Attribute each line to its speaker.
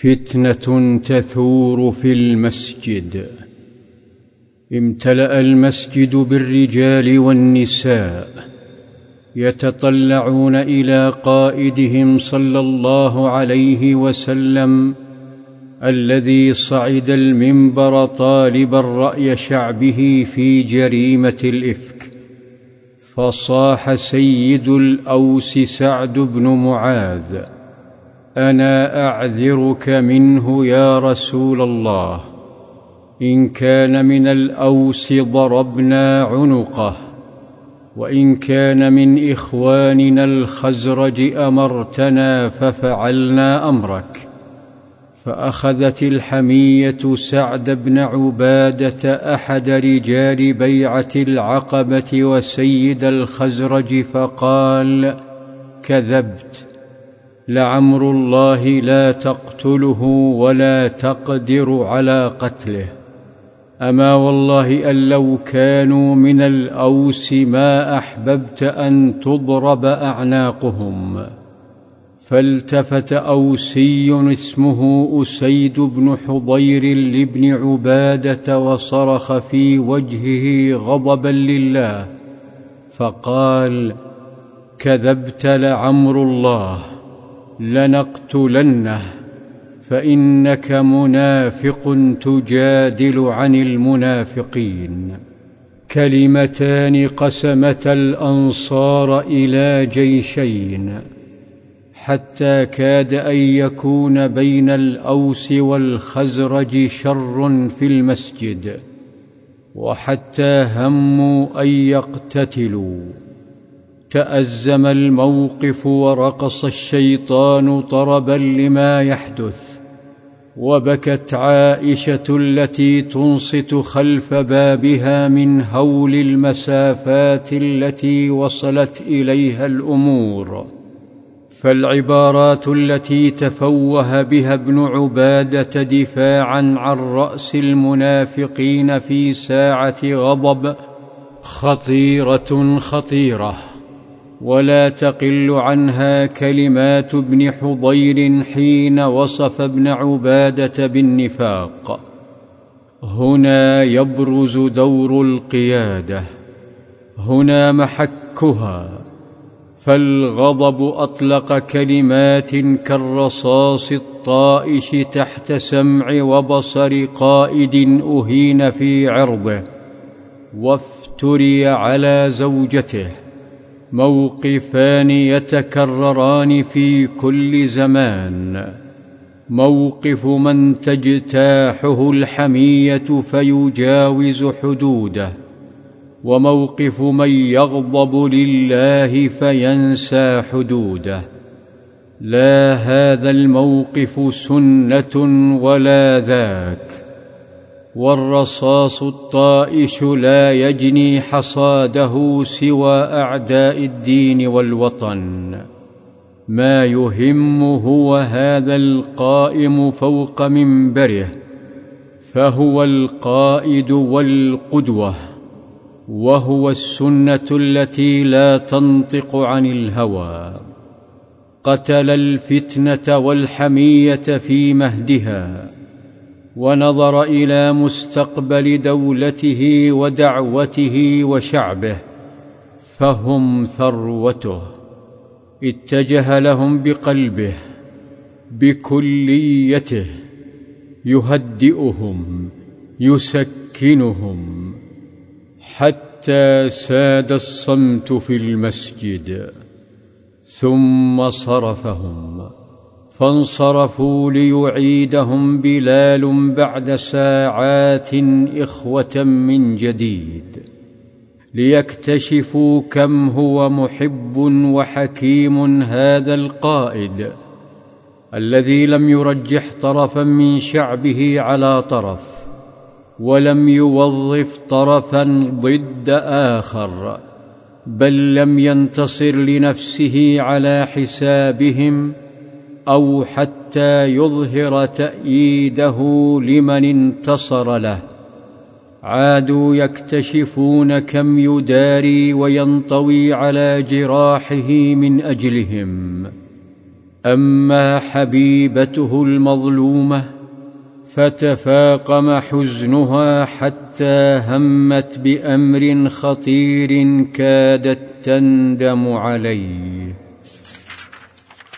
Speaker 1: فتنة تثور في المسجد. امتلأ المسجد بالرجال والنساء يتطلعون إلى قائدهم صلى الله عليه وسلم الذي صعد المنبر طالبا راي شعبه في جريمة الإفك. فصاح سيد الأوس سعد بن معاذ أنا أعذرك منه يا رسول الله. إن كان من الأوس ضربنا عنقه وإن كان من إخواننا الخزرج أمرتنا ففعلنا أمرك. فأخذت الحمية سعد بن عبادة أحد رجال بيعة العقبة وسيد الخزرج فقال كذبت. لعمر الله لا تقتله ولا تقدر على قتله. أما والله أن لو كانوا من الأوس ما أحببت أن تضرب أعناقهم. فالتفت أوسي اسمه أسيد بن حضير لابن عبادة وصرخ في وجهه غضبا لله فقال كذبت لعمر الله. لنقتلنه فإنك منافق تجادل عن المنافقين. كلمتان قسمتا الأنصار إلى جيشين حتى كاد أن يكون بين الأوس والخزرج شر في المسجد وحتى هموا أن يقتتلوا. تأزم الموقف ورقص الشيطان طربا لما يحدث وبكت عائشة التي تنصت خلف بابها من هول المسافات التي وصلت إليها الأمور. فالعبارات التي تفوه بها ابن عبادة دفاعا عن رأس المنافقين في ساعة غضب خطيرة خطيرة. ولا تقل عنها كلمات ابن حضير حين وصف ابن عبادة بالنفاق. هنا يبرز دور القيادة هنا محكها فالغضب أطلق كلمات كالرصاص الطائش تحت سمع وبصر قائد أهين في عرضه وافتري على زوجته. موقفان يتكرران في كل زمان. موقف من تجتاحه الحمية فيجاوز حدوده وموقف من يغضب لله فينسى حدوده. لا هذا الموقف سنة ولا ذاك. والرصاص الطائش لا يجني حصاده سوى أعداء الدين والوطن. ما يهم هو هذا القائم فوق منبره فهو القائد والقدوة وهو السنة التي لا تنطق عن الهوى. قتل الفتنة والحمية في مهدها. ونظر إلى مستقبل دولته ودعوته وشعبه فهم ثروته. اتجه لهم بقلبه بكليته. يهدئهم يسكنهم. حتى ساد الصمت في المسجد ثم صرفهم. فانصرفوا ليعيدهم بلال بعد ساعات إخوة من جديد. ليكتشفوا كم هو محب وحكيم هذا القائد الذي لم يرجح طرفا من شعبه على طرف ولم يوظف طرفا ضد آخر بل لم ينتصر لنفسه على حسابهم أو حتى يظهر تأييده لمن انتصر له. عادوا يكتشفون كم يداري وينطوي على جراحه من أجلهم. أما حبيبته المظلومة فتفاقم حزنها حتى همت بأمر خطير كادت تندم عليه.